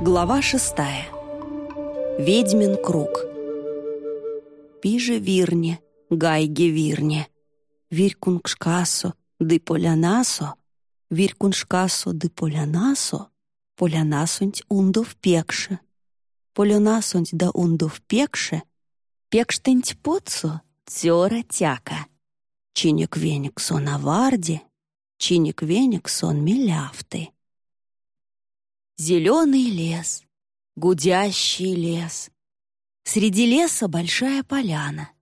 Глава шестая. Ведьмин круг. Пиже вирне, гайге вирне, виркунгшкасо, ды полянасо, виркуншкасо, ды полянасо, полянасунть ундов пекше, полянасунть да ундов пекше, пекштынть поцу, тёра тяка, чиник веник сон аварди, чиник веник сон миляфты. Зеленый лес, гудящий лес. Среди леса большая поляна.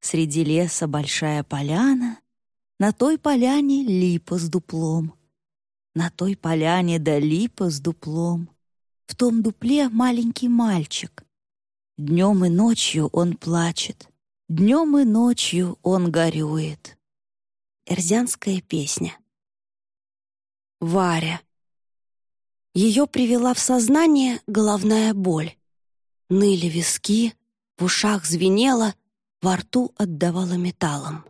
Среди леса большая поляна. На той поляне липа с дуплом. На той поляне да липа с дуплом. В том дупле маленький мальчик. Днем и ночью он плачет. Днем и ночью он горюет. Эрзянская песня. Варя. Ее привела в сознание головная боль. Ныли виски, в ушах звенело, во рту отдавала металлом.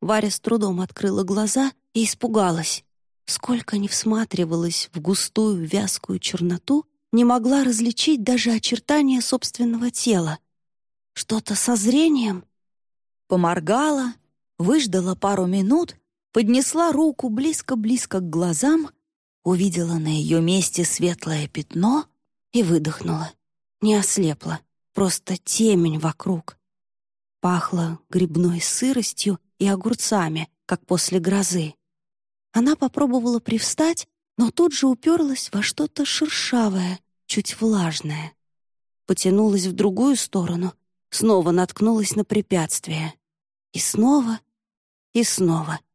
Варя с трудом открыла глаза и испугалась. Сколько ни всматривалась в густую вязкую черноту, не могла различить даже очертания собственного тела. Что-то со зрением? Поморгала, выждала пару минут, поднесла руку близко-близко к глазам увидела на ее месте светлое пятно и выдохнула. Не ослепла, просто темень вокруг. Пахло грибной сыростью и огурцами, как после грозы. Она попробовала привстать, но тут же уперлась во что-то шершавое, чуть влажное. Потянулась в другую сторону, снова наткнулась на препятствие. И снова, и снова —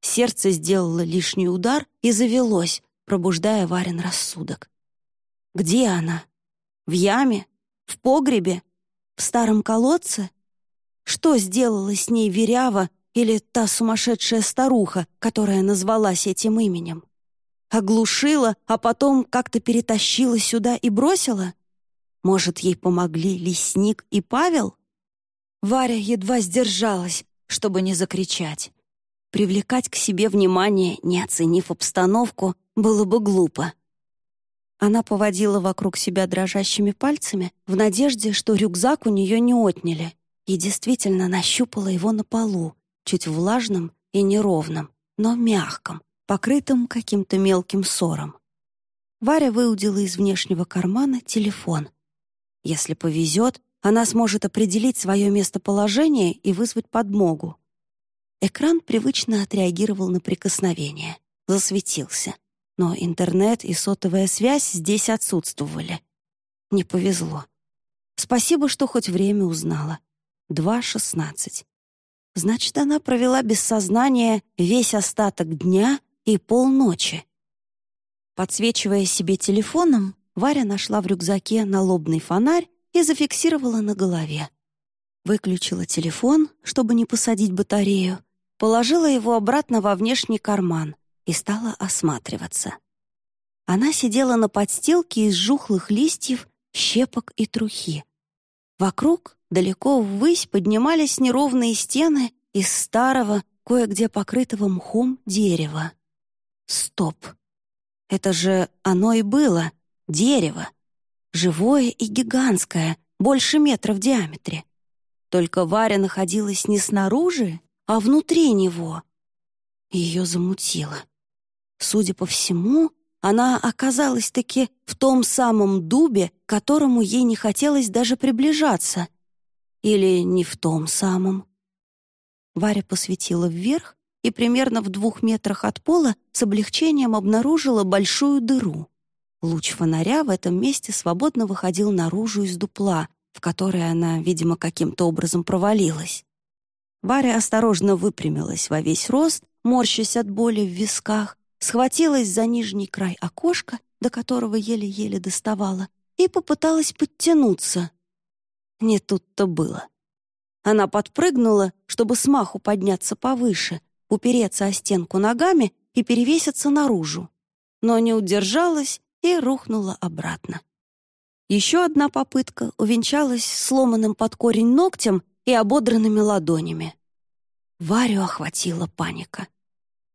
Сердце сделало лишний удар и завелось, пробуждая Варин рассудок. Где она? В яме? В погребе? В старом колодце? Что сделала с ней Верява или та сумасшедшая старуха, которая назвалась этим именем? Оглушила, а потом как-то перетащила сюда и бросила? Может, ей помогли лесник и Павел? Варя едва сдержалась, чтобы не закричать. Привлекать к себе внимание, не оценив обстановку, было бы глупо. Она поводила вокруг себя дрожащими пальцами в надежде, что рюкзак у нее не отняли, и действительно нащупала его на полу, чуть влажным и неровным, но мягким, покрытым каким-то мелким ссором. Варя выудила из внешнего кармана телефон. Если повезет, она сможет определить свое местоположение и вызвать подмогу. Экран привычно отреагировал на прикосновение, засветился. Но интернет и сотовая связь здесь отсутствовали. Не повезло. Спасибо, что хоть время узнала. 2.16. Значит, она провела без сознания весь остаток дня и полночи. Подсвечивая себе телефоном, Варя нашла в рюкзаке налобный фонарь и зафиксировала на голове. Выключила телефон, чтобы не посадить батарею, положила его обратно во внешний карман и стала осматриваться. Она сидела на подстилке из жухлых листьев, щепок и трухи. Вокруг, далеко ввысь, поднимались неровные стены из старого, кое-где покрытого мхом дерева. Стоп! Это же оно и было, дерево. Живое и гигантское, больше метра в диаметре. Только Варя находилась не снаружи, а внутри него. Ее замутило. Судя по всему, она оказалась-таки в том самом дубе, к которому ей не хотелось даже приближаться. Или не в том самом. Варя посветила вверх и примерно в двух метрах от пола с облегчением обнаружила большую дыру. Луч фонаря в этом месте свободно выходил наружу из дупла, в которое она, видимо, каким-то образом провалилась. Варя осторожно выпрямилась во весь рост, морщась от боли в висках, схватилась за нижний край окошка, до которого еле-еле доставала, и попыталась подтянуться. Не тут-то было. Она подпрыгнула, чтобы смаху подняться повыше, упереться о стенку ногами и перевеситься наружу, но не удержалась и рухнула обратно. Еще одна попытка увенчалась сломанным под корень ногтем и ободранными ладонями. Варю охватила паника.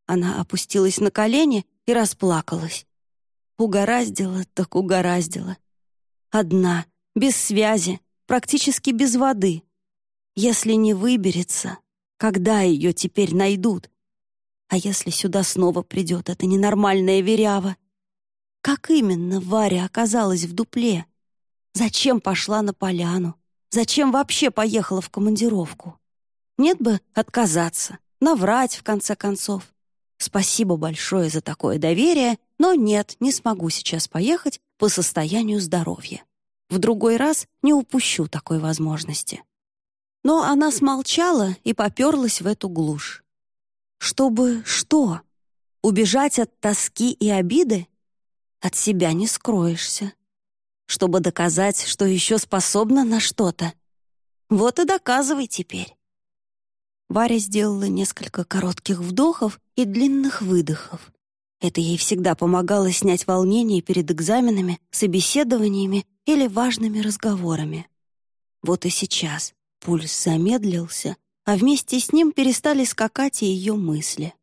Она опустилась на колени и расплакалась. Угораздило так угораздило. Одна, без связи, практически без воды. Если не выберется, когда ее теперь найдут? А если сюда снова придет эта ненормальная верява? Как именно Варя оказалась в дупле? Зачем пошла на поляну? Зачем вообще поехала в командировку? Нет бы отказаться, наврать в конце концов. Спасибо большое за такое доверие, но нет, не смогу сейчас поехать по состоянию здоровья. В другой раз не упущу такой возможности. Но она смолчала и поперлась в эту глушь. Чтобы что? Убежать от тоски и обиды? От себя не скроешься. Чтобы доказать, что еще способна на что-то. Вот и доказывай теперь. Варя сделала несколько коротких вдохов и длинных выдохов. Это ей всегда помогало снять волнение перед экзаменами, собеседованиями или важными разговорами. Вот и сейчас пульс замедлился, а вместе с ним перестали скакать и ее мысли.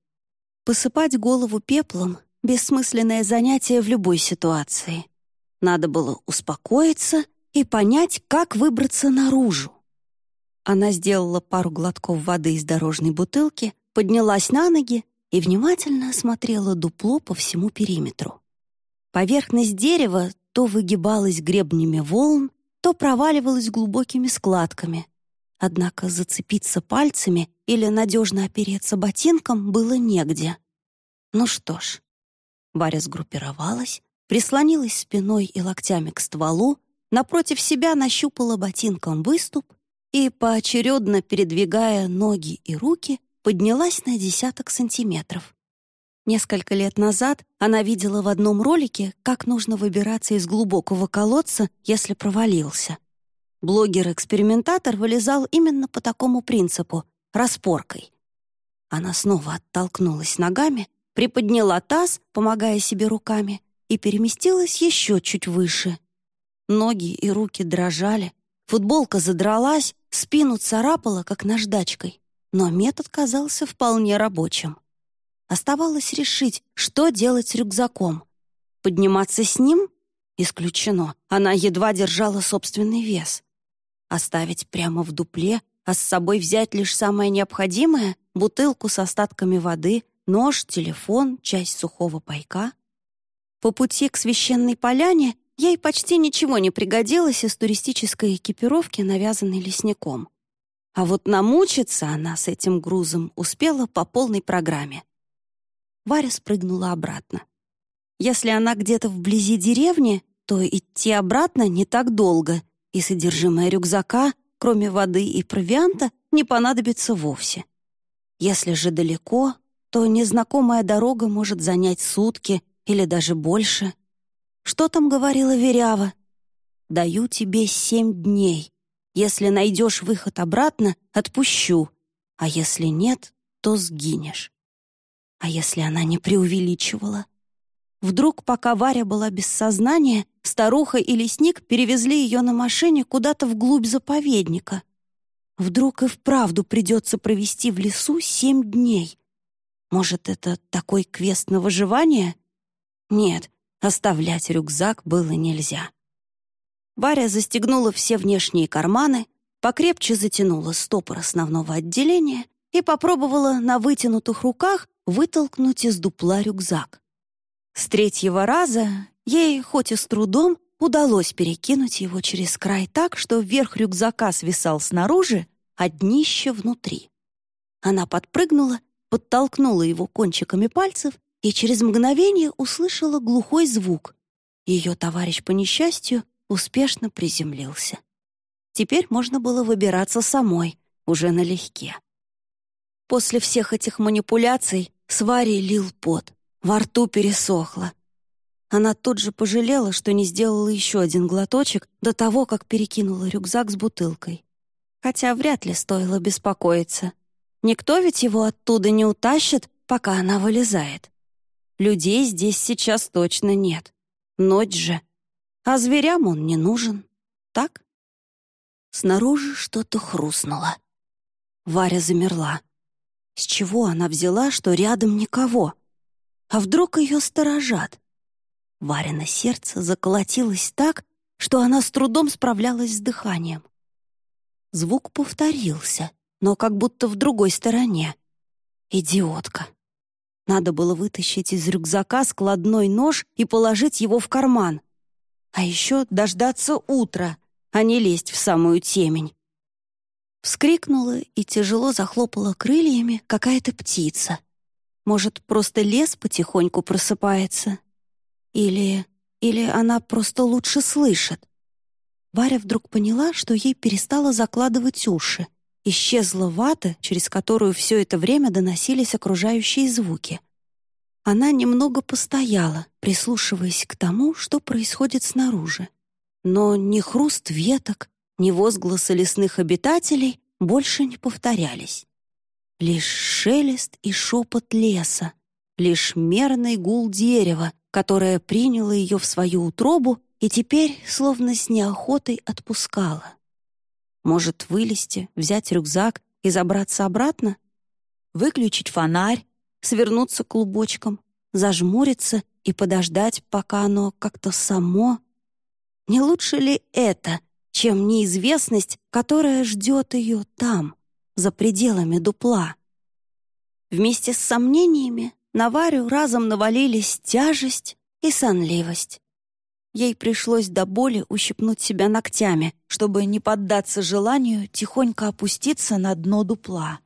Посыпать голову пеплом — бессмысленное занятие в любой ситуации. Надо было успокоиться и понять, как выбраться наружу. Она сделала пару глотков воды из дорожной бутылки, поднялась на ноги и внимательно осмотрела дупло по всему периметру. Поверхность дерева то выгибалась гребнями волн, то проваливалась глубокими складками. Однако зацепиться пальцами или надежно опереться ботинком было негде. Ну что ж, Варя сгруппировалась, прислонилась спиной и локтями к стволу, напротив себя нащупала ботинком выступ и, поочередно передвигая ноги и руки, поднялась на десяток сантиметров. Несколько лет назад она видела в одном ролике, как нужно выбираться из глубокого колодца, если провалился. Блогер-экспериментатор вылезал именно по такому принципу — распоркой. Она снова оттолкнулась ногами, приподняла таз, помогая себе руками, и переместилась еще чуть выше. Ноги и руки дрожали, футболка задралась, Спину царапала, как наждачкой, но метод казался вполне рабочим. Оставалось решить, что делать с рюкзаком. Подниматься с ним? Исключено. Она едва держала собственный вес. Оставить прямо в дупле, а с собой взять лишь самое необходимое — бутылку с остатками воды, нож, телефон, часть сухого пайка. По пути к священной поляне Ей почти ничего не пригодилось из туристической экипировки, навязанной лесником. А вот намучиться она с этим грузом успела по полной программе. Варя спрыгнула обратно. Если она где-то вблизи деревни, то идти обратно не так долго, и содержимое рюкзака, кроме воды и провианта, не понадобится вовсе. Если же далеко, то незнакомая дорога может занять сутки или даже больше — что там говорила Верява? «Даю тебе семь дней. Если найдешь выход обратно, отпущу, а если нет, то сгинешь». А если она не преувеличивала? Вдруг, пока Варя была без сознания, старуха и лесник перевезли ее на машине куда-то вглубь заповедника. Вдруг и вправду придется провести в лесу семь дней. Может, это такой квест на выживание? Нет, Оставлять рюкзак было нельзя. Варя застегнула все внешние карманы, покрепче затянула стопор основного отделения и попробовала на вытянутых руках вытолкнуть из дупла рюкзак. С третьего раза ей, хоть и с трудом, удалось перекинуть его через край так, что верх рюкзака свисал снаружи, а днище внутри. Она подпрыгнула, подтолкнула его кончиками пальцев и через мгновение услышала глухой звук. Ее товарищ по несчастью успешно приземлился. Теперь можно было выбираться самой, уже налегке. После всех этих манипуляций с Варей лил пот, во рту пересохло. Она тут же пожалела, что не сделала еще один глоточек до того, как перекинула рюкзак с бутылкой. Хотя вряд ли стоило беспокоиться. Никто ведь его оттуда не утащит, пока она вылезает. Людей здесь сейчас точно нет. Ночь же. А зверям он не нужен. Так? Снаружи что-то хрустнуло. Варя замерла. С чего она взяла, что рядом никого? А вдруг ее сторожат? Варено сердце заколотилось так, что она с трудом справлялась с дыханием. Звук повторился, но как будто в другой стороне. Идиотка. Надо было вытащить из рюкзака складной нож и положить его в карман. А еще дождаться утра, а не лезть в самую темень. Вскрикнула и тяжело захлопала крыльями какая-то птица. Может, просто лес потихоньку просыпается? Или... или она просто лучше слышит? Варя вдруг поняла, что ей перестало закладывать уши. Исчезла вата, через которую все это время доносились окружающие звуки. Она немного постояла, прислушиваясь к тому, что происходит снаружи. Но ни хруст веток, ни возгласы лесных обитателей больше не повторялись. Лишь шелест и шепот леса, лишь мерный гул дерева, которое приняло ее в свою утробу и теперь словно с неохотой отпускало. Может, вылезти, взять рюкзак и забраться обратно? Выключить фонарь, свернуться клубочком, зажмуриться и подождать, пока оно как-то само не лучше ли это, чем неизвестность, которая ждет ее там, за пределами дупла? Вместе с сомнениями на Варю разом навалились тяжесть и сонливость. Ей пришлось до боли ущипнуть себя ногтями, чтобы не поддаться желанию тихонько опуститься на дно дупла.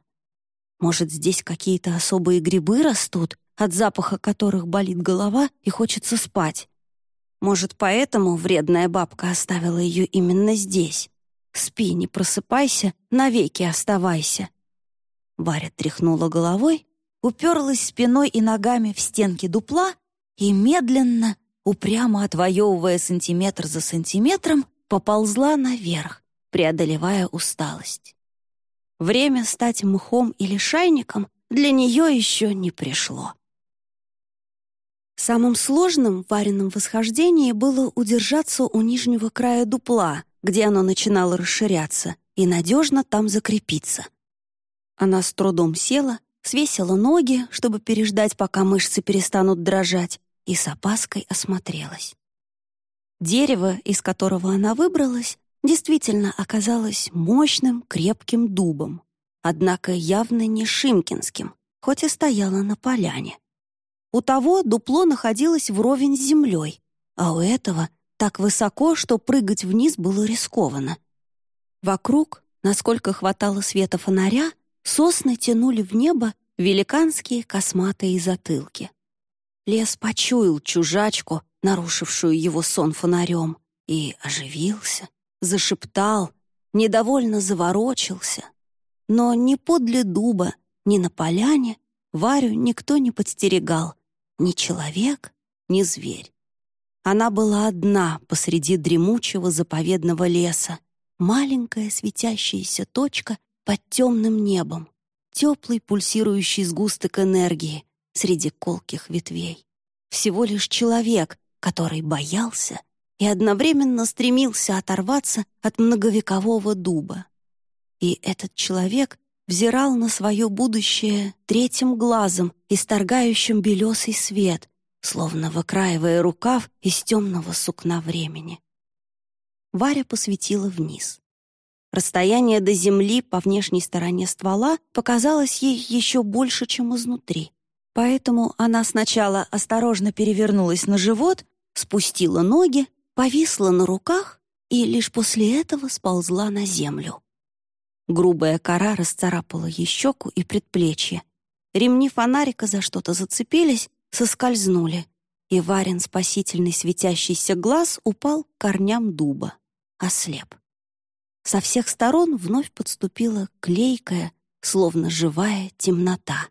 Может, здесь какие-то особые грибы растут, от запаха которых болит голова и хочется спать? Может, поэтому вредная бабка оставила ее именно здесь. Спи, не просыпайся, навеки оставайся. Варя тряхнула головой, уперлась спиной и ногами в стенки дупла и медленно, упрямо отвоевывая сантиметр за сантиметром, поползла наверх, преодолевая усталость. Время стать мхом или шайником для нее еще не пришло. Самым сложным в вареном восхождении было удержаться у нижнего края дупла, где оно начинало расширяться, и надежно там закрепиться. Она с трудом села, свесила ноги, чтобы переждать, пока мышцы перестанут дрожать, и с опаской осмотрелась. Дерево, из которого она выбралась, действительно оказалось мощным, крепким дубом, однако явно не шимкинским, хоть и стояло на поляне. У того дупло находилось вровень с землей, а у этого так высоко, что прыгать вниз было рискованно. Вокруг, насколько хватало света фонаря, сосны тянули в небо великанские косматые затылки. Лес почуял чужачку, нарушившую его сон фонарем, и оживился, зашептал, недовольно заворочился. Но ни подле дуба, ни на поляне Варю никто не подстерегал, ни человек, ни зверь. Она была одна посреди дремучего заповедного леса, маленькая светящаяся точка под темным небом, теплый пульсирующий сгусток энергии среди колких ветвей. Всего лишь человек, который боялся и одновременно стремился оторваться от многовекового дуба. И этот человек взирал на свое будущее третьим глазом, исторгающим белесый свет, словно выкраивая рукав из темного сукна времени. Варя посветила вниз. Расстояние до земли по внешней стороне ствола показалось ей еще больше, чем изнутри. Поэтому она сначала осторожно перевернулась на живот, спустила ноги, повисла на руках и лишь после этого сползла на землю. Грубая кора расцарапала ей щеку и предплечье. Ремни фонарика за что-то зацепились, соскользнули, и Варин спасительный светящийся глаз упал к корням дуба, ослеп. Со всех сторон вновь подступила клейкая, словно живая темнота.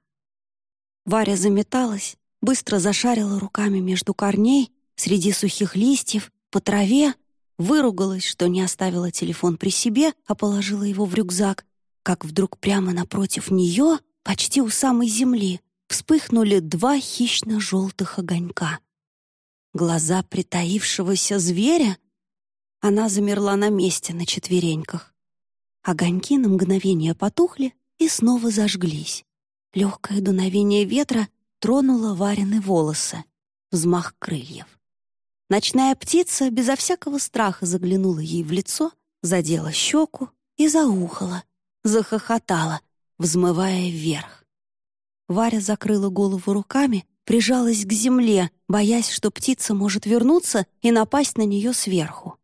Варя заметалась, быстро зашарила руками между корней, среди сухих листьев, по траве, выругалась, что не оставила телефон при себе, а положила его в рюкзак, как вдруг прямо напротив нее, почти у самой земли, вспыхнули два хищно-желтых огонька. Глаза притаившегося зверя? Она замерла на месте на четвереньках. Огоньки на мгновение потухли и снова зажглись. Легкое дуновение ветра тронуло Варины волосы, взмах крыльев. Ночная птица безо всякого страха заглянула ей в лицо, задела щеку и заухала, захохотала, взмывая вверх. Варя закрыла голову руками, прижалась к земле, боясь, что птица может вернуться и напасть на нее сверху.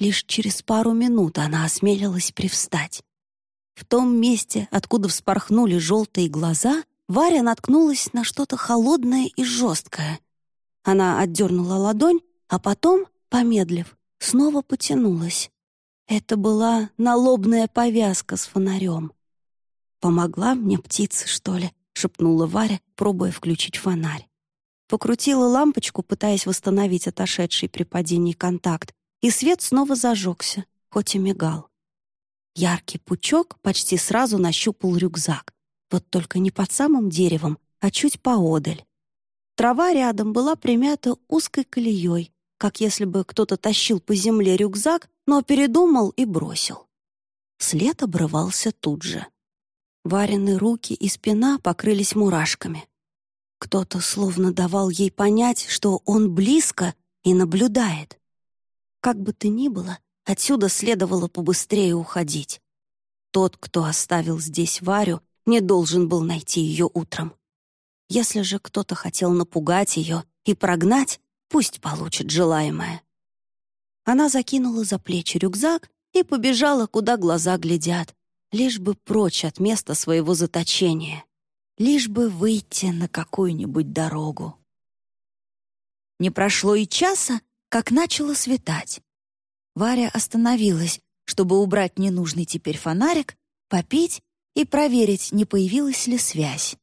Лишь через пару минут она осмелилась привстать. В том месте, откуда вспорхнули желтые глаза, Варя наткнулась на что-то холодное и жесткое. Она отдернула ладонь, а потом, помедлив, снова потянулась. Это была налобная повязка с фонарем. «Помогла мне птица, что ли?» — шепнула Варя, пробуя включить фонарь. Покрутила лампочку, пытаясь восстановить отошедший при падении контакт, и свет снова зажегся, хоть и мигал. Яркий пучок почти сразу нащупал рюкзак. Вот только не под самым деревом, а чуть поодаль. Трава рядом была примята узкой колеей, как если бы кто-то тащил по земле рюкзак, но передумал и бросил. След обрывался тут же. Вареные руки и спина покрылись мурашками. Кто-то словно давал ей понять, что он близко и наблюдает. Как бы то ни было, отсюда следовало побыстрее уходить. Тот, кто оставил здесь Варю, не должен был найти ее утром. Если же кто-то хотел напугать ее и прогнать, пусть получит желаемое. Она закинула за плечи рюкзак и побежала, куда глаза глядят, лишь бы прочь от места своего заточения, лишь бы выйти на какую-нибудь дорогу. Не прошло и часа, как начало светать. Варя остановилась, чтобы убрать ненужный теперь фонарик, попить и проверить, не появилась ли связь.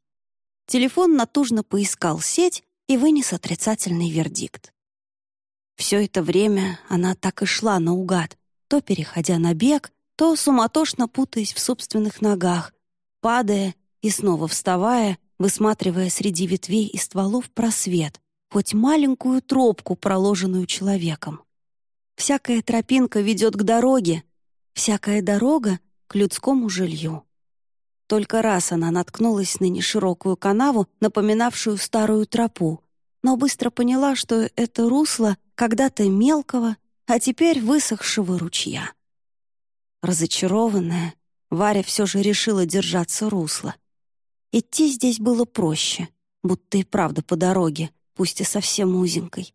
Телефон натужно поискал сеть и вынес отрицательный вердикт. Все это время она так и шла наугад, то переходя на бег, то суматошно путаясь в собственных ногах, падая и снова вставая, высматривая среди ветвей и стволов просвет, хоть маленькую тропку, проложенную человеком. Всякая тропинка ведет к дороге, всякая дорога — к людскому жилью. Только раз она наткнулась на неширокую канаву, напоминавшую старую тропу, но быстро поняла, что это русло когда-то мелкого, а теперь высохшего ручья. Разочарованная, Варя все же решила держаться русла. Идти здесь было проще, будто и правда по дороге, пусть и совсем узенькой.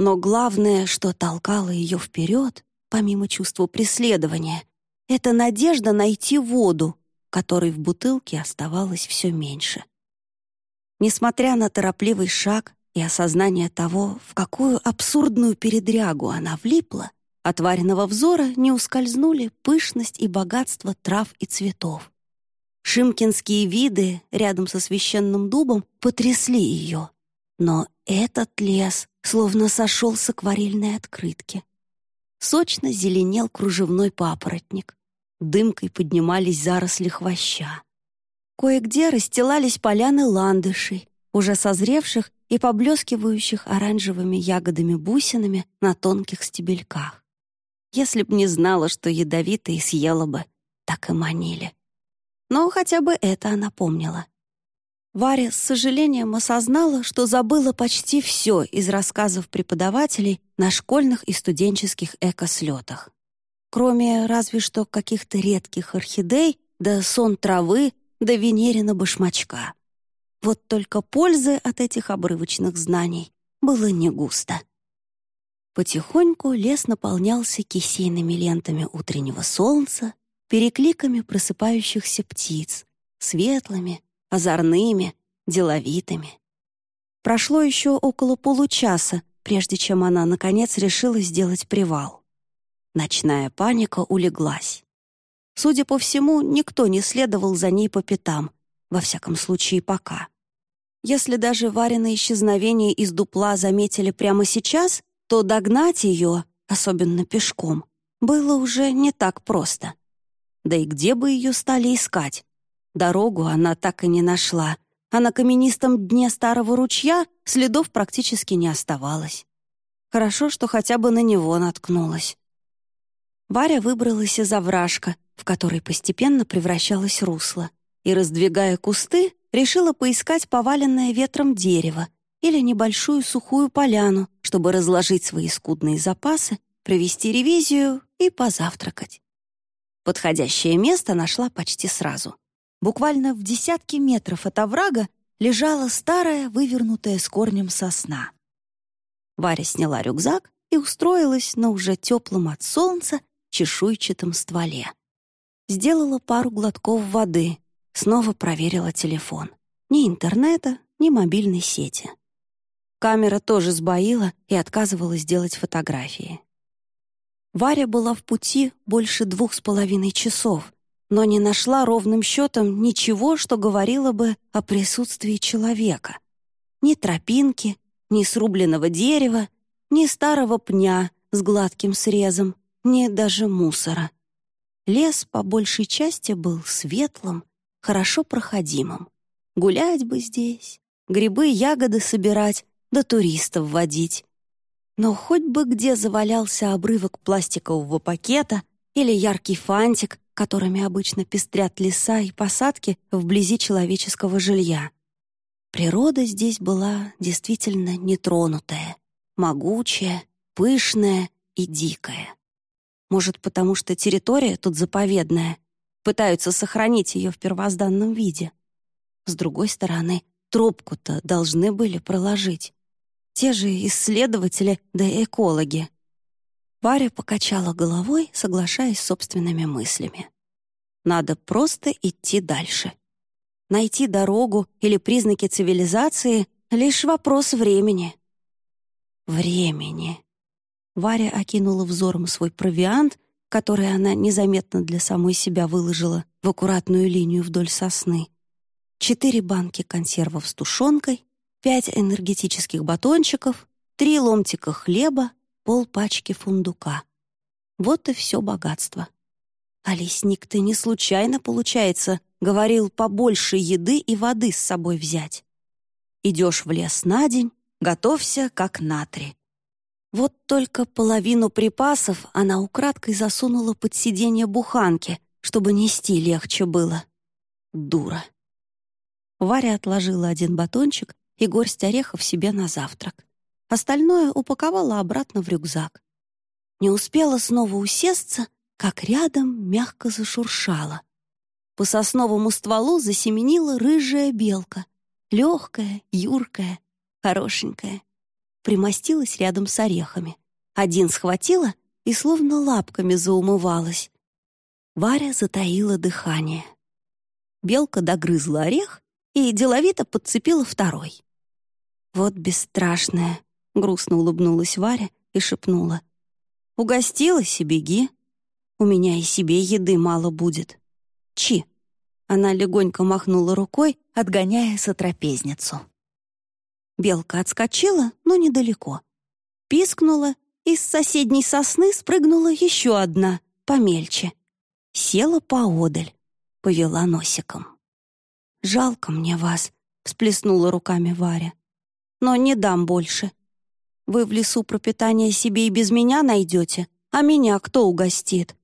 Но главное, что толкало ее вперед, помимо чувства преследования, это надежда найти воду, которой в бутылке оставалось все меньше. Несмотря на торопливый шаг и осознание того, в какую абсурдную передрягу она влипла, от вареного взора не ускользнули пышность и богатство трав и цветов. Шимкинские виды рядом со священным дубом потрясли ее. Но этот лес словно сошел с акварельной открытки. Сочно зеленел кружевной папоротник. Дымкой поднимались заросли хвоща. Кое-где расстилались поляны ландышей, уже созревших и поблескивающих оранжевыми ягодами-бусинами на тонких стебельках. Если б не знала, что ядовитые съела бы, так и манили. Но хотя бы это она помнила. Варя с сожалением осознала, что забыла почти все из рассказов преподавателей на школьных и студенческих экослетах. Кроме разве что каких-то редких орхидей, да сон травы, да венерина башмачка. Вот только пользы от этих обрывочных знаний было не густо. Потихоньку лес наполнялся кисейными лентами утреннего солнца, перекликами просыпающихся птиц, светлыми, озорными, деловитыми. Прошло еще около получаса, прежде чем она, наконец, решила сделать привал. Ночная паника улеглась. Судя по всему, никто не следовал за ней по пятам, во всяком случае, пока. Если даже Варина исчезновение из дупла заметили прямо сейчас, то догнать ее, особенно пешком, было уже не так просто. Да и где бы ее стали искать? Дорогу она так и не нашла, а на каменистом дне старого ручья следов практически не оставалось. Хорошо, что хотя бы на него наткнулась. Варя выбралась из овражка, в который постепенно превращалось русло, и, раздвигая кусты, решила поискать поваленное ветром дерево, или небольшую сухую поляну, чтобы разложить свои скудные запасы, провести ревизию и позавтракать. Подходящее место нашла почти сразу. Буквально в десятке метров от оврага лежала старая, вывернутая с корнем сосна. Варя сняла рюкзак и устроилась на уже теплом от солнца чешуйчатом стволе. Сделала пару глотков воды, снова проверила телефон. Ни интернета, ни мобильной сети. Камера тоже сбоила и отказывалась делать фотографии. Варя была в пути больше двух с половиной часов, но не нашла ровным счетом ничего, что говорило бы о присутствии человека. Ни тропинки, ни срубленного дерева, ни старого пня с гладким срезом, ни даже мусора. Лес по большей части был светлым, хорошо проходимым. Гулять бы здесь, грибы, ягоды собирать, да туристов водить. Но хоть бы где завалялся обрывок пластикового пакета или яркий фантик, которыми обычно пестрят леса и посадки вблизи человеческого жилья. Природа здесь была действительно нетронутая, могучая, пышная и дикая. Может, потому что территория тут заповедная, пытаются сохранить ее в первозданном виде. С другой стороны, трубку-то должны были проложить. Те же исследователи да экологи. Варя покачала головой, соглашаясь с собственными мыслями. Надо просто идти дальше. Найти дорогу или признаки цивилизации — лишь вопрос времени. Времени. Варя окинула взором свой провиант, который она незаметно для самой себя выложила в аккуратную линию вдоль сосны. Четыре банки консервов с тушенкой, пять энергетических батончиков, три ломтика хлеба, полпачки фундука. Вот и все богатство. А лесник-то не случайно, получается, говорил побольше еды и воды с собой взять. Идешь в лес на день, готовься как на три. Вот только половину припасов она украдкой засунула под сиденье буханки, чтобы нести легче было. Дура. Варя отложила один батончик и горсть орехов себе на завтрак. Остальное упаковала обратно в рюкзак. Не успела снова усесться, как рядом мягко зашуршала. По сосновому стволу засеменила рыжая белка. Легкая, юркая, хорошенькая. Примостилась рядом с орехами. Один схватила и словно лапками заумывалась. Варя затаила дыхание. Белка догрызла орех и деловито подцепила второй. «Вот бесстрашная», — грустно улыбнулась Варя и шепнула. «Угостилась и беги. У меня и себе еды мало будет. Чи». Она легонько махнула рукой, отгоняя сотрапезницу. Белка отскочила, но недалеко. Пискнула, и с соседней сосны спрыгнула еще одна, помельче. Села поодаль, повела носиком. «Жалко мне вас», — всплеснула руками Варя но не дам больше. Вы в лесу пропитание себе и без меня найдете, а меня кто угостит?»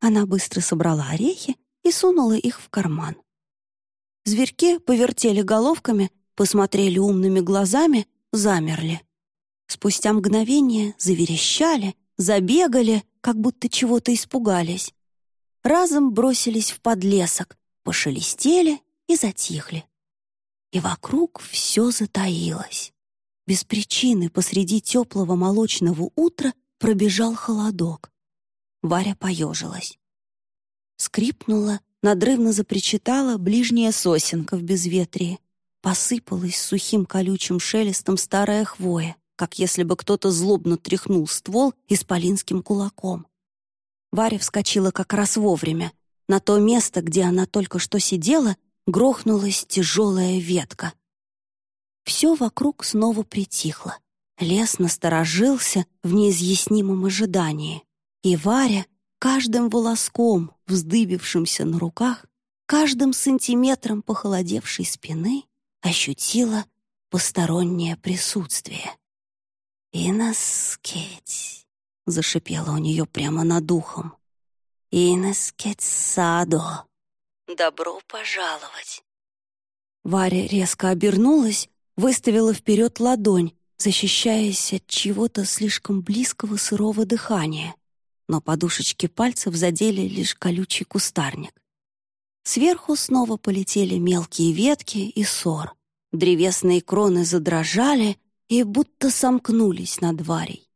Она быстро собрала орехи и сунула их в карман. Зверьки повертели головками, посмотрели умными глазами, замерли. Спустя мгновение заверещали, забегали, как будто чего-то испугались. Разом бросились в подлесок, пошелестели и затихли и вокруг все затаилось. Без причины посреди теплого молочного утра пробежал холодок. Варя поежилась. Скрипнула, надрывно запричитала ближняя сосенка в безветрии. Посыпалась сухим колючим шелестом старая хвоя, как если бы кто-то злобно тряхнул ствол исполинским кулаком. Варя вскочила как раз вовремя. На то место, где она только что сидела, грохнулась тяжелая ветка. Все вокруг снова притихло. Лес насторожился в неизъяснимом ожидании. И Варя каждым волоском, вздыбившимся на руках, каждым сантиметром похолодевшей спины ощутила постороннее присутствие. «Инаскеть!» — зашипела у нее прямо над ухом. «Инаскеть садо!» Добро пожаловать!» Варя резко обернулась, выставила вперед ладонь, защищаясь от чего-то слишком близкого сырого дыхания, но подушечки пальцев задели лишь колючий кустарник. Сверху снова полетели мелкие ветки и сор. Древесные кроны задрожали и будто сомкнулись над Варей.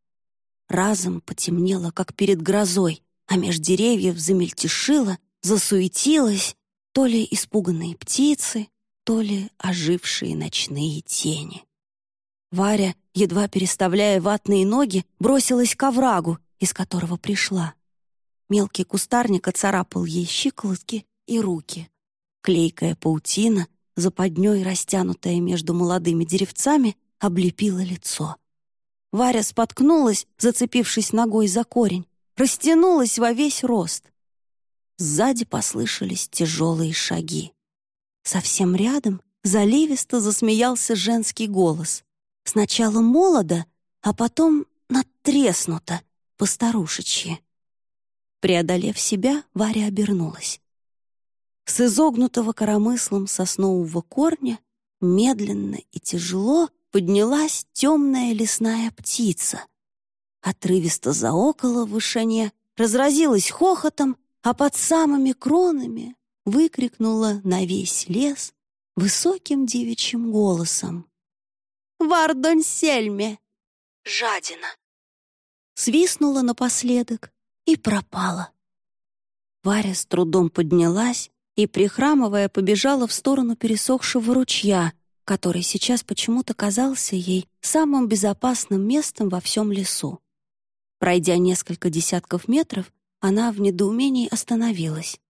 Разом потемнело, как перед грозой, а меж деревьев замельтешило, засуетилось то ли испуганные птицы, то ли ожившие ночные тени. Варя, едва переставляя ватные ноги, бросилась к оврагу, из которого пришла. Мелкий кустарник оцарапал ей щиколотки и руки. Клейкая паутина, западней растянутая между молодыми деревцами, облепила лицо. Варя споткнулась, зацепившись ногой за корень, растянулась во весь рост. Сзади послышались тяжелые шаги. Совсем рядом заливисто засмеялся женский голос. Сначала молодо, а потом надтреснуто, постарушечье. Преодолев себя, Варя обернулась. С изогнутого коромыслом соснового корня медленно и тяжело поднялась темная лесная птица. Отрывисто заоколо в вышине, разразилась хохотом, а под самыми кронами выкрикнула на весь лес высоким девичьим голосом. «Вардонь Сельме!» «Жадина!» Свистнула напоследок и пропала. Варя с трудом поднялась и, прихрамывая, побежала в сторону пересохшего ручья, который сейчас почему-то казался ей самым безопасным местом во всем лесу. Пройдя несколько десятков метров, она в недоумении остановилась.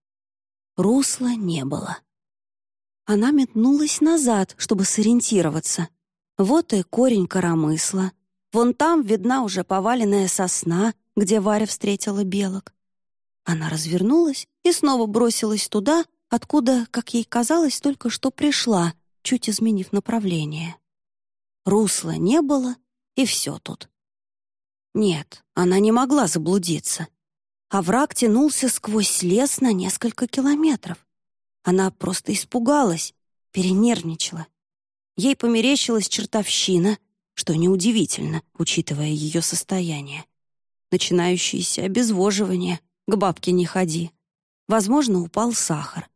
Русла не было. Она метнулась назад, чтобы сориентироваться. Вот и корень коромысла. Вон там видна уже поваленная сосна, где Варя встретила белок. Она развернулась и снова бросилась туда, откуда, как ей казалось, только что пришла, чуть изменив направление. Русла не было, и все тут. Нет, она не могла заблудиться. Овраг тянулся сквозь лес на несколько километров. Она просто испугалась, перенервничала. Ей померещилась чертовщина, что неудивительно, учитывая ее состояние. Начинающееся обезвоживание, к бабке не ходи. Возможно, упал сахар.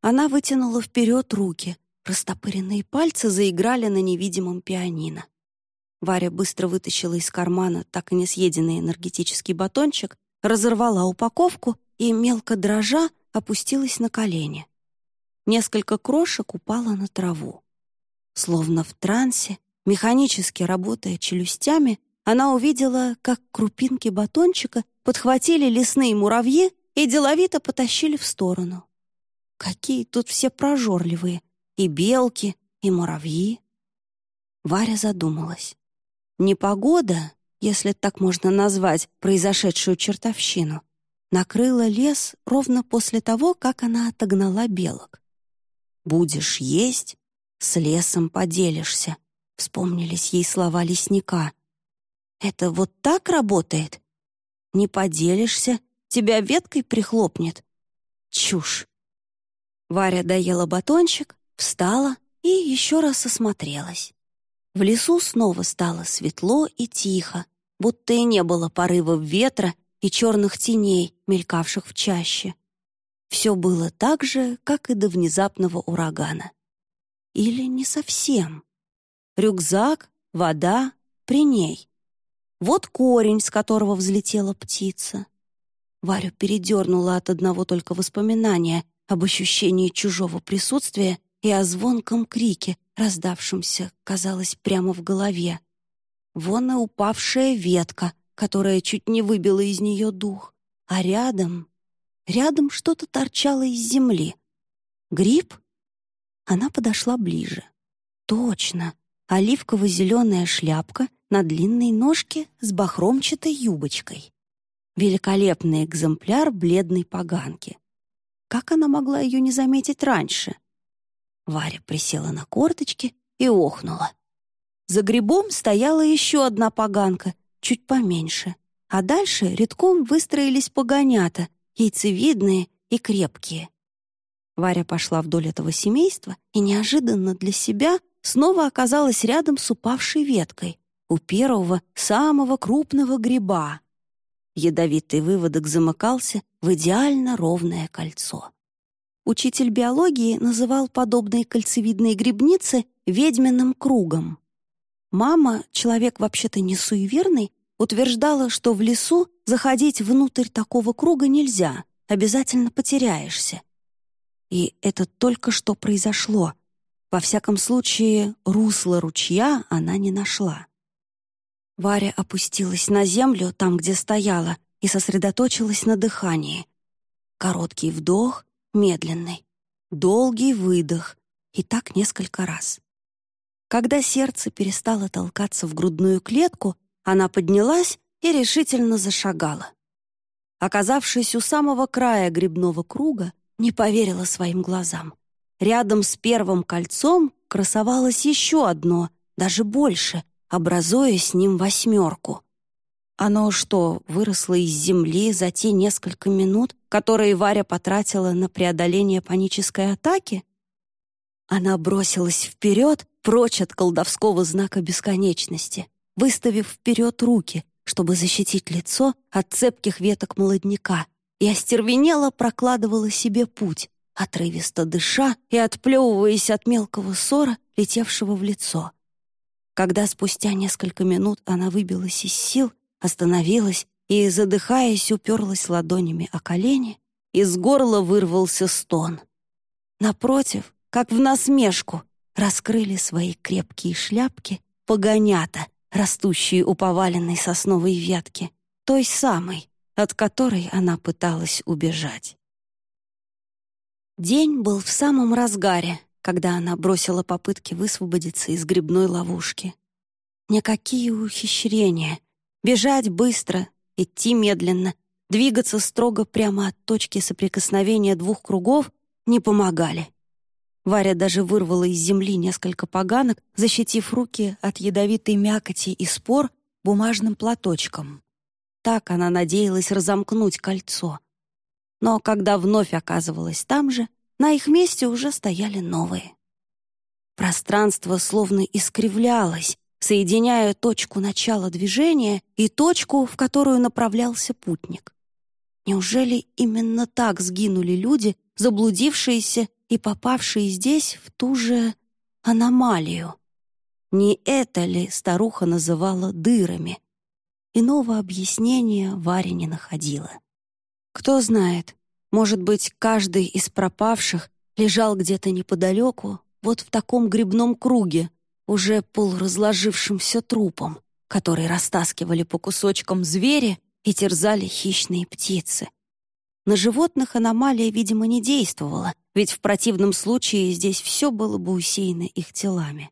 Она вытянула вперед руки, растопыренные пальцы заиграли на невидимом пианино. Варя быстро вытащила из кармана так и не съеденный энергетический батончик разорвала упаковку и, мелко дрожа, опустилась на колени. Несколько крошек упало на траву. Словно в трансе, механически работая челюстями, она увидела, как крупинки батончика подхватили лесные муравьи и деловито потащили в сторону. Какие тут все прожорливые! И белки, и муравьи. Варя задумалась. Непогода если так можно назвать произошедшую чертовщину, накрыла лес ровно после того, как она отогнала белок. «Будешь есть, с лесом поделишься», — вспомнились ей слова лесника. «Это вот так работает? Не поделишься, тебя веткой прихлопнет. Чушь!» Варя доела батончик, встала и еще раз осмотрелась. В лесу снова стало светло и тихо, будто и не было порывов ветра и черных теней, мелькавших в чаще. Все было так же, как и до внезапного урагана. Или не совсем. Рюкзак, вода при ней. Вот корень, с которого взлетела птица. Варю передернула от одного только воспоминания об ощущении чужого присутствия и о звонком крике, раздавшемся, казалось, прямо в голове. Вон и упавшая ветка, которая чуть не выбила из нее дух. А рядом... Рядом что-то торчало из земли. Гриб? Она подошла ближе. Точно. Оливково-зеленая шляпка на длинной ножке с бахромчатой юбочкой. Великолепный экземпляр бледной поганки. Как она могла ее не заметить раньше? Варя присела на корточки и охнула. За грибом стояла еще одна поганка, чуть поменьше, а дальше редком выстроились погонята, яйцевидные и крепкие. Варя пошла вдоль этого семейства и неожиданно для себя снова оказалась рядом с упавшей веткой, у первого, самого крупного гриба. Ядовитый выводок замыкался в идеально ровное кольцо. Учитель биологии называл подобные кольцевидные грибницы ведьминым кругом. Мама, человек вообще-то не суеверный, утверждала, что в лесу заходить внутрь такого круга нельзя, обязательно потеряешься. И это только что произошло. Во всяком случае, русло ручья она не нашла. Варя опустилась на землю, там, где стояла, и сосредоточилась на дыхании. Короткий вдох, медленный, долгий выдох, и так несколько раз. Когда сердце перестало толкаться в грудную клетку, она поднялась и решительно зашагала. Оказавшись у самого края грибного круга, не поверила своим глазам. Рядом с первым кольцом красовалось еще одно, даже больше, образуя с ним восьмерку. Оно что, выросло из земли за те несколько минут, которые Варя потратила на преодоление панической атаки? Она бросилась вперед, прочь от колдовского знака бесконечности выставив вперед руки, чтобы защитить лицо от цепких веток молодняка, и остервенело прокладывала себе путь, отрывисто дыша и отплевываясь от мелкого ссора, летевшего в лицо. Когда спустя несколько минут она выбилась из сил, остановилась и, задыхаясь, уперлась ладонями о колени, из горла вырвался стон. Напротив, как в насмешку, раскрыли свои крепкие шляпки погонята — растущие у поваленной сосновой ветки, той самой, от которой она пыталась убежать. День был в самом разгаре, когда она бросила попытки высвободиться из грибной ловушки. Никакие ухищрения. Бежать быстро, идти медленно, двигаться строго прямо от точки соприкосновения двух кругов не помогали. Варя даже вырвала из земли несколько поганок, защитив руки от ядовитой мякоти и спор бумажным платочком. Так она надеялась разомкнуть кольцо. Но когда вновь оказывалась там же, на их месте уже стояли новые. Пространство словно искривлялось, соединяя точку начала движения и точку, в которую направлялся путник. Неужели именно так сгинули люди, заблудившиеся и попавшие здесь в ту же аномалию. Не это ли старуха называла дырами? Иного объяснения Варя не находила. Кто знает, может быть, каждый из пропавших лежал где-то неподалеку, вот в таком грибном круге, уже полуразложившимся трупом, который растаскивали по кусочкам звери и терзали хищные птицы. На животных аномалия, видимо, не действовала, ведь в противном случае здесь все было бы усеяно их телами.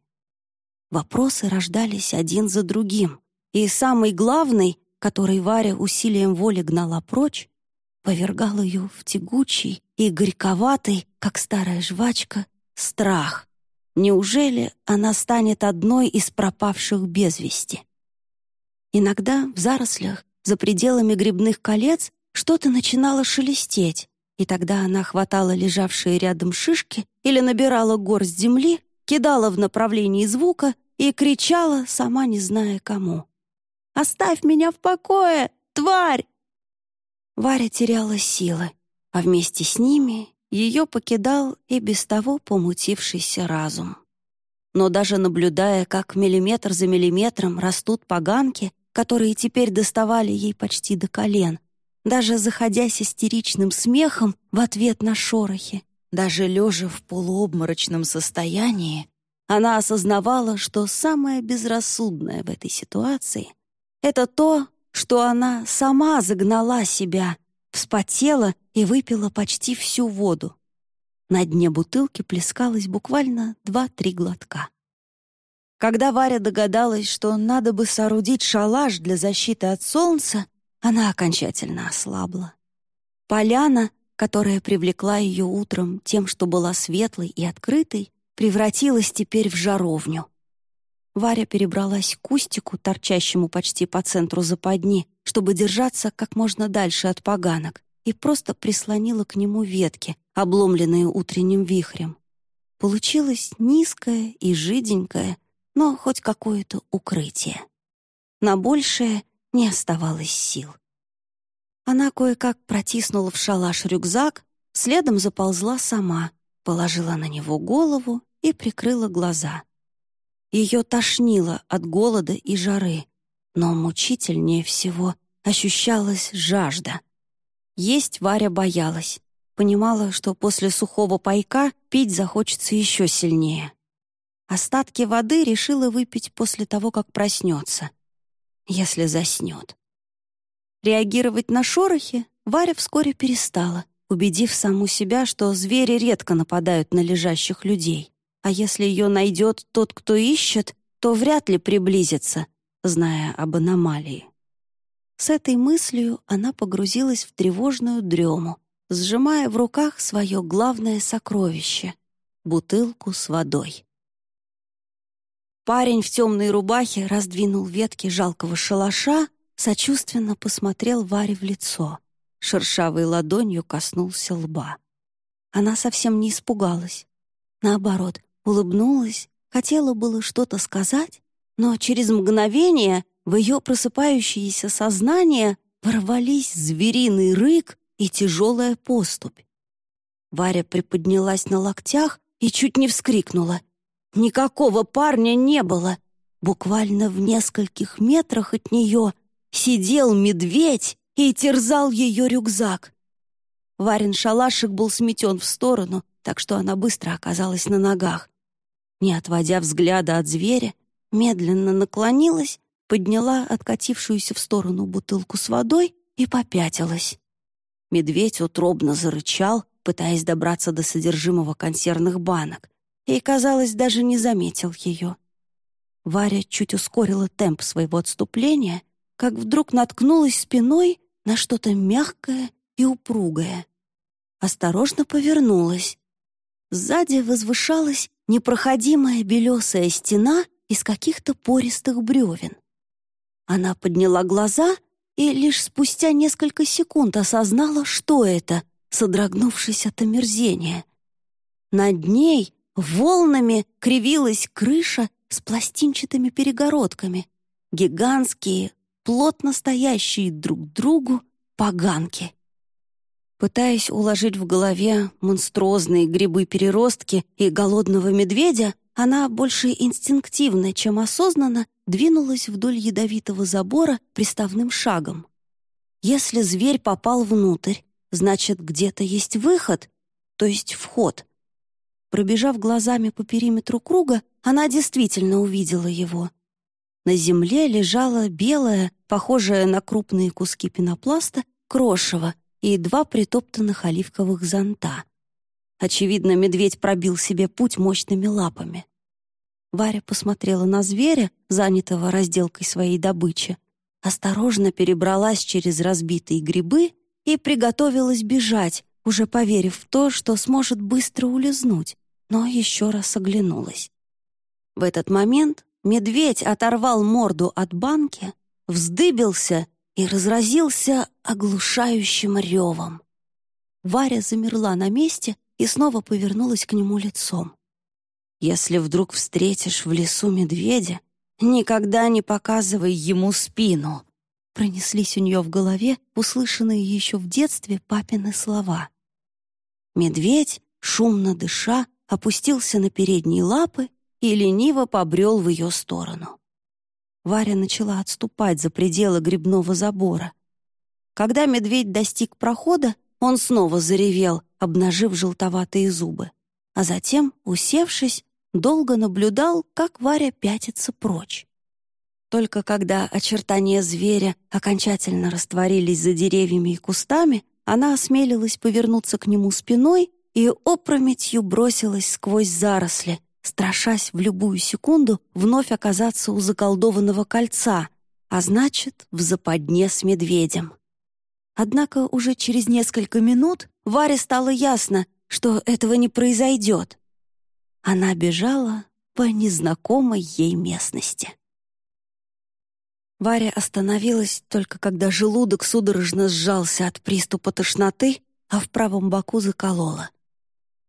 Вопросы рождались один за другим, и самый главный, который Варя усилием воли гнала прочь, повергал ее в тягучий и горьковатый, как старая жвачка, страх. Неужели она станет одной из пропавших без вести? Иногда в зарослях, за пределами грибных колец, что-то начинало шелестеть, и тогда она хватала лежавшие рядом шишки или набирала горсть земли, кидала в направлении звука и кричала, сама не зная кому. «Оставь меня в покое, тварь!» Варя теряла силы, а вместе с ними ее покидал и без того помутившийся разум. Но даже наблюдая, как миллиметр за миллиметром растут поганки, которые теперь доставали ей почти до колен, даже заходясь истеричным смехом в ответ на шорохи, даже лежа в полуобморочном состоянии, она осознавала, что самое безрассудное в этой ситуации — это то, что она сама загнала себя, вспотела и выпила почти всю воду. На дне бутылки плескалось буквально два-три глотка. Когда Варя догадалась, что надо бы соорудить шалаш для защиты от солнца, она окончательно ослабла. Поляна, которая привлекла ее утром тем, что была светлой и открытой, превратилась теперь в жаровню. Варя перебралась к кустику, торчащему почти по центру западни, чтобы держаться как можно дальше от поганок, и просто прислонила к нему ветки, обломленные утренним вихрем. получилось низкое и жиденькое, но хоть какое-то укрытие. На большее не оставалось сил. Она кое-как протиснула в шалаш рюкзак, следом заползла сама, положила на него голову и прикрыла глаза. Ее тошнило от голода и жары, но мучительнее всего ощущалась жажда. Есть Варя боялась, понимала, что после сухого пайка пить захочется еще сильнее. Остатки воды решила выпить после того, как проснется, если заснет. Реагировать на шорохи Варя вскоре перестала, убедив саму себя, что звери редко нападают на лежащих людей, а если ее найдет тот, кто ищет, то вряд ли приблизится, зная об аномалии. С этой мыслью она погрузилась в тревожную дрему, сжимая в руках свое главное сокровище — бутылку с водой. Парень в темной рубахе раздвинул ветки жалкого шалаша, сочувственно посмотрел Варе в лицо. Шершавой ладонью коснулся лба. Она совсем не испугалась. Наоборот, улыбнулась, хотела было что-то сказать, но через мгновение в ее просыпающееся сознание ворвались звериный рык и тяжелая поступь. Варя приподнялась на локтях и чуть не вскрикнула. Никакого парня не было. Буквально в нескольких метрах от нее сидел медведь и терзал ее рюкзак. Варин шалашик был сметен в сторону, так что она быстро оказалась на ногах. Не отводя взгляда от зверя, медленно наклонилась, подняла откатившуюся в сторону бутылку с водой и попятилась. Медведь утробно зарычал, пытаясь добраться до содержимого консервных банок, и, казалось, даже не заметил ее. Варя чуть ускорила темп своего отступления, как вдруг наткнулась спиной на что-то мягкое и упругое. Осторожно повернулась. Сзади возвышалась непроходимая белесая стена из каких-то пористых бревен. Она подняла глаза и лишь спустя несколько секунд осознала, что это, содрогнувшись от омерзения. Над ней волнами кривилась крыша с пластинчатыми перегородками, гигантские, плотно стоящие друг к другу поганки. Пытаясь уложить в голове монструозные грибы-переростки и голодного медведя, она больше инстинктивно, чем осознанно двинулась вдоль ядовитого забора приставным шагом. Если зверь попал внутрь, значит, где-то есть выход, то есть вход. Пробежав глазами по периметру круга, она действительно увидела его. На земле лежала белая, похожая на крупные куски пенопласта, крошево и два притоптанных оливковых зонта. Очевидно, медведь пробил себе путь мощными лапами. Варя посмотрела на зверя, занятого разделкой своей добычи, осторожно перебралась через разбитые грибы и приготовилась бежать, уже поверив в то, что сможет быстро улизнуть, но еще раз оглянулась. В этот момент медведь оторвал морду от банки, вздыбился и разразился оглушающим ревом. Варя замерла на месте и снова повернулась к нему лицом. «Если вдруг встретишь в лесу медведя, никогда не показывай ему спину», пронеслись у нее в голове услышанные еще в детстве папины слова. Медведь, шумно дыша, опустился на передние лапы и лениво побрел в ее сторону. Варя начала отступать за пределы грибного забора. Когда медведь достиг прохода, он снова заревел, обнажив желтоватые зубы. А затем, усевшись, долго наблюдал, как Варя пятится прочь. Только когда очертания зверя окончательно растворились за деревьями и кустами, она осмелилась повернуться к нему спиной и опрометью бросилась сквозь заросли, страшась в любую секунду вновь оказаться у заколдованного кольца, а значит, в западне с медведем. Однако уже через несколько минут Варе стало ясно, что этого не произойдет. Она бежала по незнакомой ей местности. Варя остановилась только когда желудок судорожно сжался от приступа тошноты, а в правом боку заколола.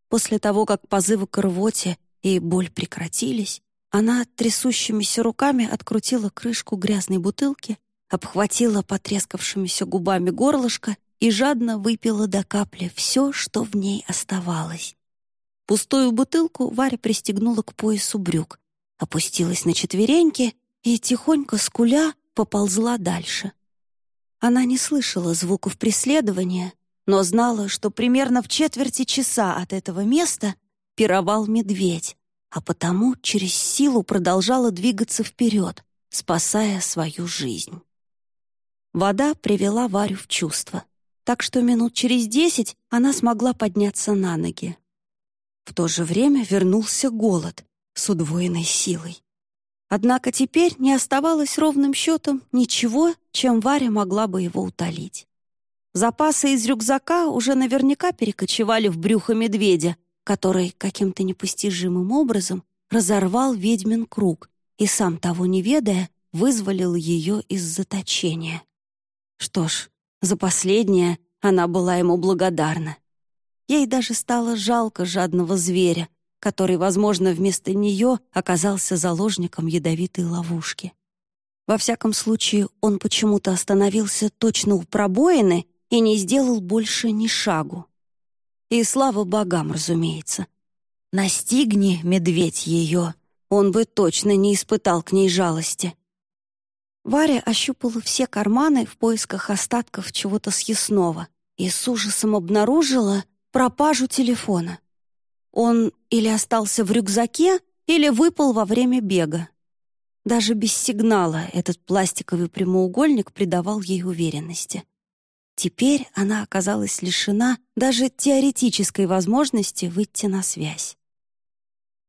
После того, как позывы к рвоте и боль прекратились, она трясущимися руками открутила крышку грязной бутылки, обхватила потрескавшимися губами горлышко и жадно выпила до капли все, что в ней оставалось. Пустую бутылку Варя пристегнула к поясу брюк, опустилась на четвереньки и, тихонько скуля, поползла дальше. Она не слышала звуков преследования, но знала, что примерно в четверти часа от этого места пировал медведь, а потому через силу продолжала двигаться вперед, спасая свою жизнь. Вода привела Варю в чувство, так что минут через десять она смогла подняться на ноги. В то же время вернулся голод с удвоенной силой. Однако теперь не оставалось ровным счетом ничего, чем Варя могла бы его утолить. Запасы из рюкзака уже наверняка перекочевали в брюхо медведя, который каким-то непостижимым образом разорвал ведьмин круг и, сам того не ведая, вызволил ее из заточения. Что ж, за последнее она была ему благодарна. Ей даже стало жалко жадного зверя, который, возможно, вместо нее оказался заложником ядовитой ловушки. Во всяком случае, он почему-то остановился точно у пробоины и не сделал больше ни шагу. И слава богам, разумеется. Настигни, медведь, ее, он бы точно не испытал к ней жалости. Варя ощупала все карманы в поисках остатков чего-то съестного и с ужасом обнаружила пропажу телефона. Он или остался в рюкзаке, или выпал во время бега. Даже без сигнала этот пластиковый прямоугольник придавал ей уверенности. Теперь она оказалась лишена даже теоретической возможности выйти на связь.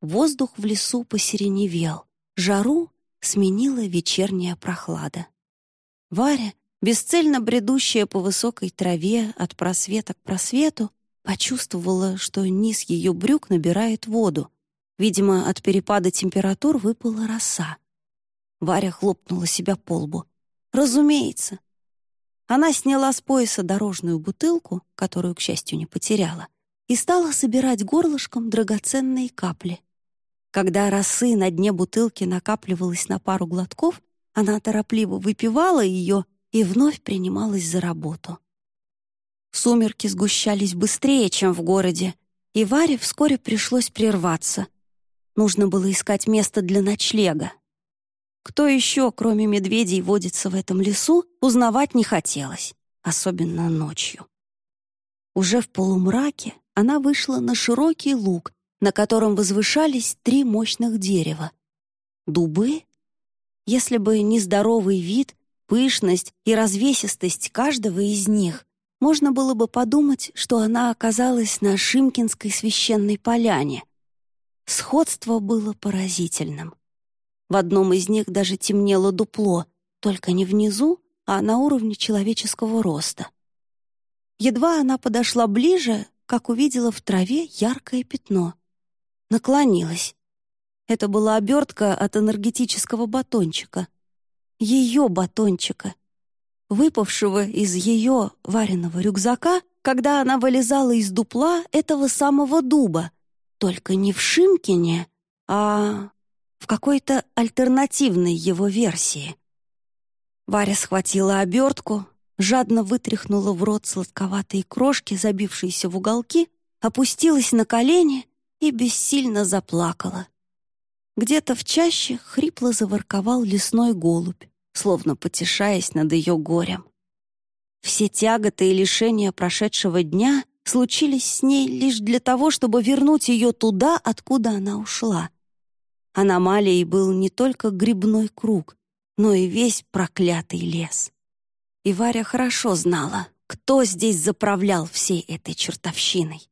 Воздух в лесу посереневел, жару сменила вечерняя прохлада. Варя, бесцельно бредущая по высокой траве от просвета к просвету, почувствовала, что низ ее брюк набирает воду. Видимо, от перепада температур выпала роса. Варя хлопнула себя по лбу. «Разумеется, она сняла с пояса дорожную бутылку, которую, к счастью, не потеряла, и стала собирать горлышком драгоценные капли. Когда росы на дне бутылки накапливалась на пару глотков, она торопливо выпивала ее и вновь принималась за работу. Сумерки сгущались быстрее, чем в городе, и Варе вскоре пришлось прерваться. Нужно было искать место для ночлега. Кто еще, кроме медведей, водится в этом лесу, узнавать не хотелось, особенно ночью. Уже в полумраке она вышла на широкий луг, на котором возвышались три мощных дерева. Дубы? Если бы не здоровый вид, пышность и развесистость каждого из них, можно было бы подумать, что она оказалась на Шимкинской священной поляне. Сходство было поразительным. В одном из них даже темнело дупло, только не внизу, а на уровне человеческого роста. Едва она подошла ближе, как увидела в траве яркое пятно. Наклонилась. Это была обертка от энергетического батончика. Ее батончика. Выпавшего из ее вареного рюкзака, когда она вылезала из дупла этого самого дуба. Только не в Шимкине, а в какой-то альтернативной его версии. Варя схватила обертку, жадно вытряхнула в рот сладковатые крошки, забившиеся в уголки, опустилась на колени и бессильно заплакала. Где-то в чаще хрипло заворковал лесной голубь, словно потешаясь над ее горем. Все тяготы и лишения прошедшего дня случились с ней лишь для того, чтобы вернуть ее туда, откуда она ушла — Аномалией был не только грибной круг, но и весь проклятый лес. И Варя хорошо знала, кто здесь заправлял всей этой чертовщиной.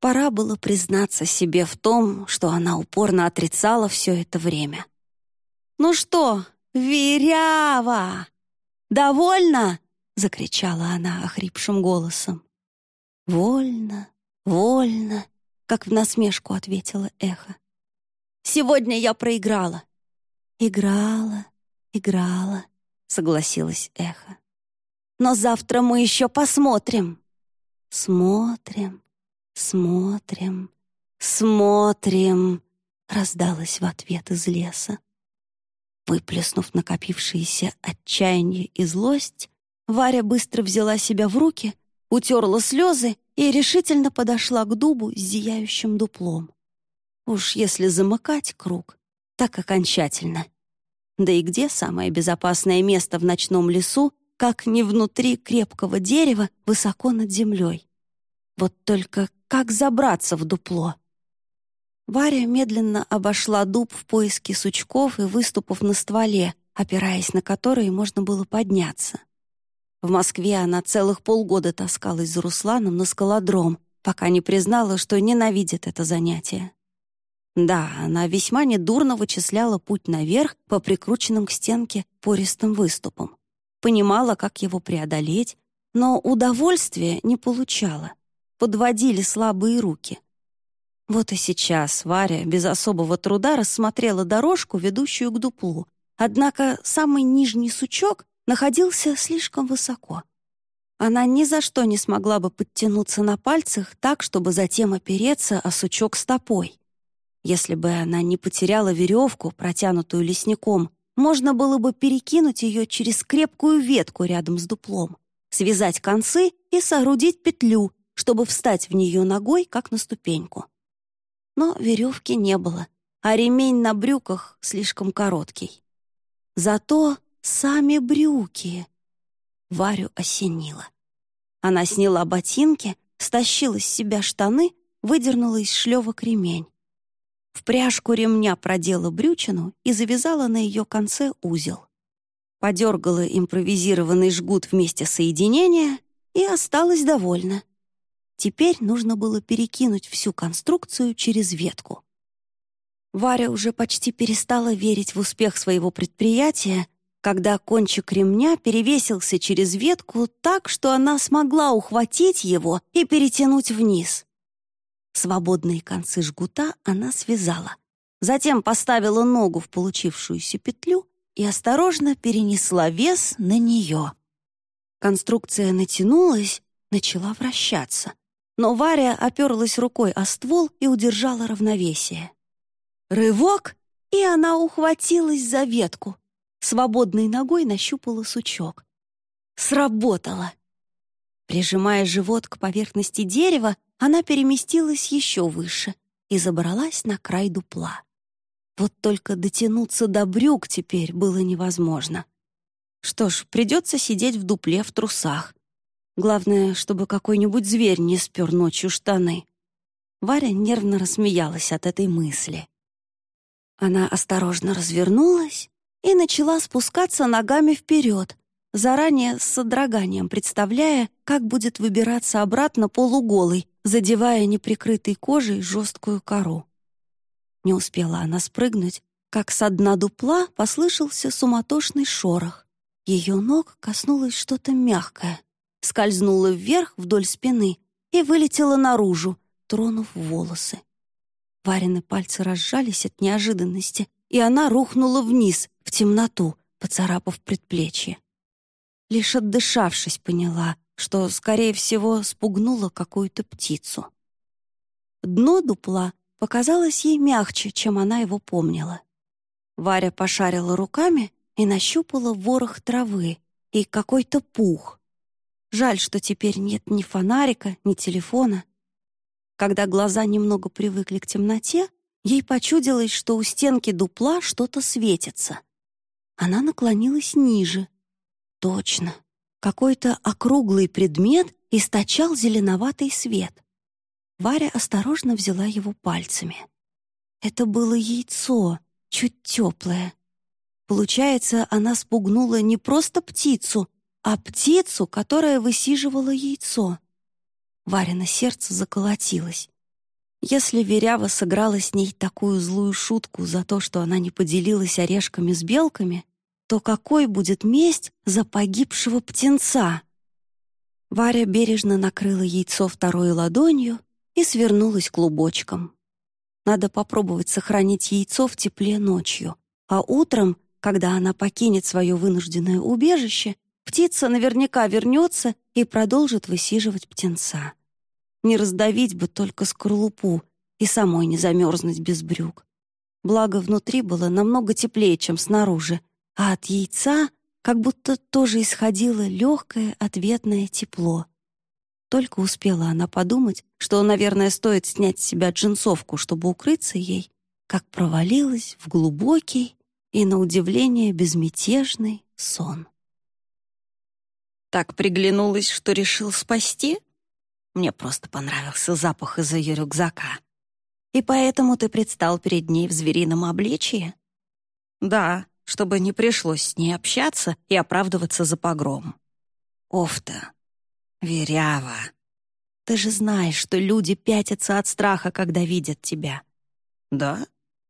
Пора было признаться себе в том, что она упорно отрицала все это время. «Ну что, Верява! Довольно?» — закричала она охрипшим голосом. «Вольно, вольно», — как в насмешку ответила эхо. Сегодня я проиграла». «Играла, играла», — согласилась эхо. «Но завтра мы еще посмотрим». «Смотрим, «Смотрим, смотрим», — раздалось в ответ из леса. Выплеснув накопившиеся отчаяние и злость, Варя быстро взяла себя в руки, утерла слезы и решительно подошла к дубу с зияющим дуплом. Уж если замыкать круг, так окончательно. Да и где самое безопасное место в ночном лесу, как не внутри крепкого дерева высоко над землей? Вот только как забраться в дупло? Варя медленно обошла дуб в поиске сучков и выступов на стволе, опираясь на которые можно было подняться. В Москве она целых полгода таскалась за Русланом на скалодром, пока не признала, что ненавидит это занятие. Да, она весьма недурно вычисляла путь наверх по прикрученным к стенке пористым выступам. Понимала, как его преодолеть, но удовольствия не получала. Подводили слабые руки. Вот и сейчас Варя без особого труда рассмотрела дорожку, ведущую к дуплу. Однако самый нижний сучок находился слишком высоко. Она ни за что не смогла бы подтянуться на пальцах так, чтобы затем опереться о сучок стопой. Если бы она не потеряла веревку, протянутую лесником, можно было бы перекинуть ее через крепкую ветку рядом с дуплом, связать концы и соорудить петлю, чтобы встать в нее ногой, как на ступеньку. Но веревки не было, а ремень на брюках слишком короткий. Зато Сами брюки. Варю осенило. Она сняла ботинки, стащила с себя штаны, выдернула из шлевок ремень. В пряжку ремня продела брючину и завязала на ее конце узел. Подергала импровизированный жгут вместе соединения и осталась довольна. Теперь нужно было перекинуть всю конструкцию через ветку. Варя уже почти перестала верить в успех своего предприятия, когда кончик ремня перевесился через ветку так, что она смогла ухватить его и перетянуть вниз. Свободные концы жгута она связала. Затем поставила ногу в получившуюся петлю и осторожно перенесла вес на нее. Конструкция натянулась, начала вращаться. Но Варя оперлась рукой о ствол и удержала равновесие. Рывок, и она ухватилась за ветку, свободной ногой нащупала сучок. Сработало! Прижимая живот к поверхности дерева, она переместилась еще выше и забралась на край дупла. Вот только дотянуться до брюк теперь было невозможно. Что ж, придется сидеть в дупле в трусах. Главное, чтобы какой-нибудь зверь не спер ночью штаны. Варя нервно рассмеялась от этой мысли. Она осторожно развернулась и начала спускаться ногами вперед, заранее с содроганием представляя, как будет выбираться обратно полуголой, задевая неприкрытой кожей жесткую кору. Не успела она спрыгнуть, как со дна дупла послышался суматошный шорох. Ее ног коснулось что-то мягкое, скользнуло вверх вдоль спины и вылетело наружу, тронув волосы. Варины пальцы разжались от неожиданности, и она рухнула вниз, в темноту, поцарапав предплечье. Лишь отдышавшись, поняла, что, скорее всего, спугнула какую-то птицу. Дно дупла показалось ей мягче, чем она его помнила. Варя пошарила руками и нащупала ворох травы и какой-то пух. Жаль, что теперь нет ни фонарика, ни телефона. Когда глаза немного привыкли к темноте, Ей почудилось, что у стенки дупла что-то светится. Она наклонилась ниже. Точно. Какой-то округлый предмет источал зеленоватый свет. Варя осторожно взяла его пальцами. Это было яйцо, чуть теплое. Получается, она спугнула не просто птицу, а птицу, которая высиживала яйцо. Варина сердце заколотилось. Если Верява сыграла с ней такую злую шутку за то, что она не поделилась орешками с белками, то какой будет месть за погибшего птенца? Варя бережно накрыла яйцо второй ладонью и свернулась клубочком. Надо попробовать сохранить яйцо в тепле ночью, а утром, когда она покинет свое вынужденное убежище, птица наверняка вернется и продолжит высиживать птенца. Не раздавить бы только скорлупу и самой не замерзнуть без брюк. Благо, внутри было намного теплее, чем снаружи, а от яйца как будто тоже исходило легкое ответное тепло. Только успела она подумать, что, наверное, стоит снять с себя джинсовку, чтобы укрыться ей, как провалилась в глубокий и, на удивление, безмятежный сон. Так приглянулась, что решил спасти? Мне просто понравился запах из ее рюкзака. И поэтому ты предстал перед ней в зверином обличье? Да, чтобы не пришлось с ней общаться и оправдываться за погром. Офта, верява. Ты же знаешь, что люди пятятся от страха, когда видят тебя. Да?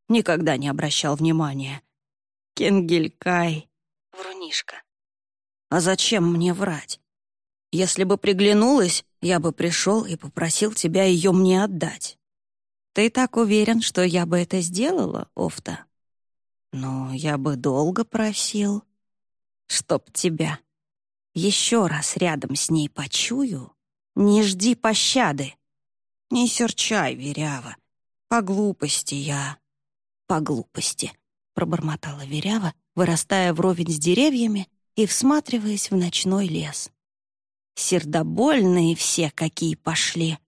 Никогда не обращал внимания. Кенгелькай. Врунишка. А зачем мне врать? Если бы приглянулась, я бы пришел и попросил тебя ее мне отдать. Ты так уверен, что я бы это сделала, Офта? Но я бы долго просил. Чтоб тебя. Еще раз рядом с ней почую, не жди пощады. Не серчай, Верява. По глупости я. По глупости, пробормотала Верява, вырастая вровень с деревьями и всматриваясь в ночной лес. Сердобольные все какие пошли.